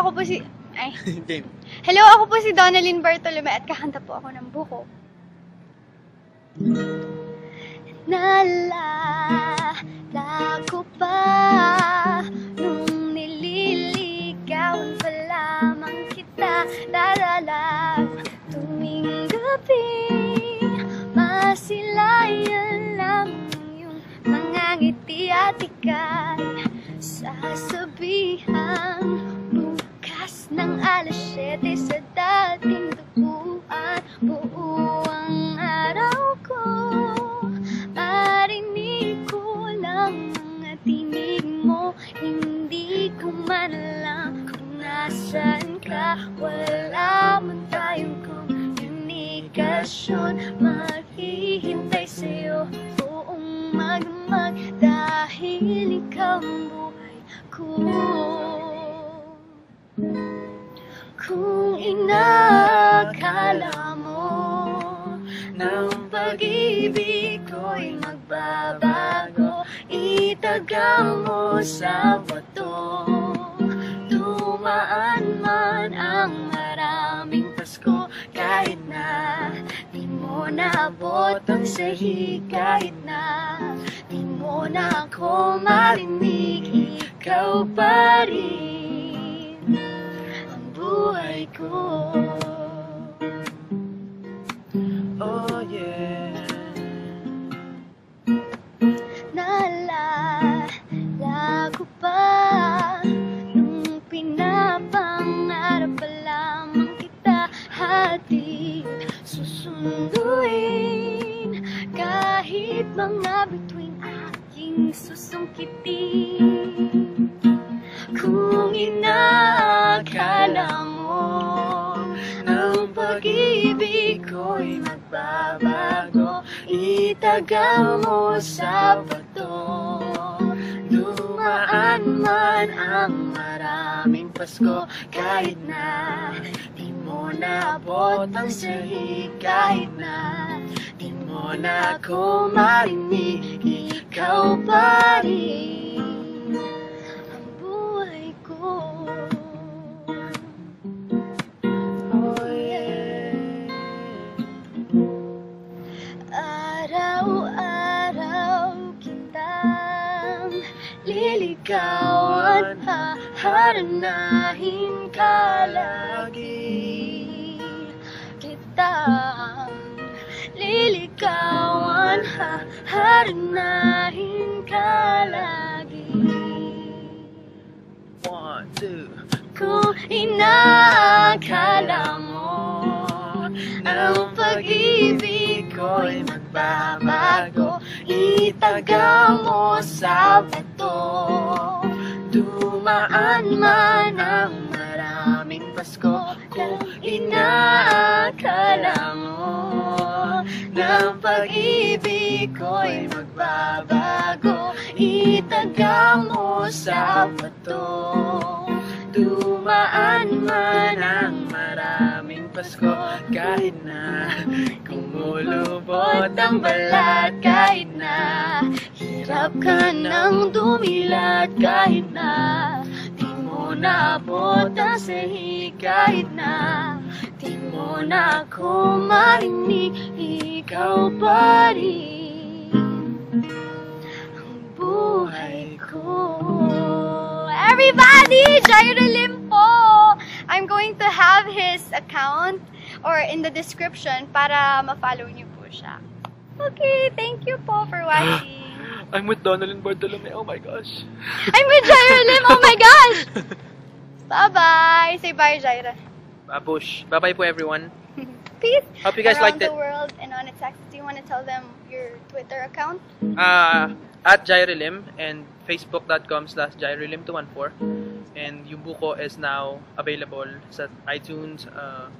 ako po si... Ay. Game. Hello, ako po si Donalyn Bartolome at kakanta po ako ng buko. Naalala ko pa Nung nililigawan pa lamang kita Daralag tuwing gabi Masilayan lang yung mga ngiti at ikay nasaan ka? Wala man tayong komunikasyon. Maghihintay sa'yo buong magmag Dahil ikaw ang buhay ko. Kung inakala mo ng pag-ibig ko'y magbabago Itagal mo sa bato mo naabot ang sahig Kahit na di mo na ako marinig Ikaw pa rin ang buhay ko Oh yeah. Naalala ko pa Nung pinapangarap pa lamang kita susunduin Kahit mga bituin aking susungkitin? Kung inakala mo ng pag-ibig ko'y magbabago Itagal mo sa bato Dumaan man ang maraming Pasko Kahit na di mo naabot ang sahig Kahit na mo na ako marinig Ikaw pa rin ang buhay ko Oh yeah. Araw-araw kitang liligawan Haharanahin ka lagi Kitang liligawan Haharanahin ka lagi One, two. Kung inakala mo Ang pag-ibig ko'y magbabago Itagal mo sa bato Dumaan man ang maraming Pasko Kung inaakala pag-ibig ko'y magbabago. Itagal mo sa bato Dumaan man ang maraming Pasko. Kahit na kumulubot ang balat Kahit na hirap ka nang dumilat Kahit na di mo naabot ang sahig Kahit na mo na ako marinig Ikaw pa rin ang buhay ko Everybody! Jairo Lim po! I'm going to have his account or in the description para ma-follow niyo po siya. Okay, thank you po for watching. I'm with Donalyn Bartolome. Oh my gosh. I'm with Jairo Lim! Oh my gosh! Bye-bye! Say bye, Jaira. Babush. Bye-bye po everyone. Peace! Hope you guys Around liked it. the world and on its axis. Do you want to tell them your Twitter account? Uh, at Jairelim and facebook.com slash Jairelim214. And yung buko is now available sa iTunes, uh,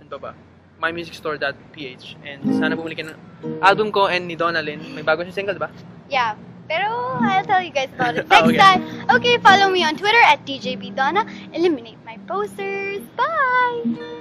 ano ba ba? mymusicstore.ph. And sana bumili ka ng album ko and ni Donalyn. May bago siyang single, diba? Yeah. Pero I'll tell you guys about it next okay. time. Okay, follow me on Twitter at DJBDonna. Eliminate my posters. Bye!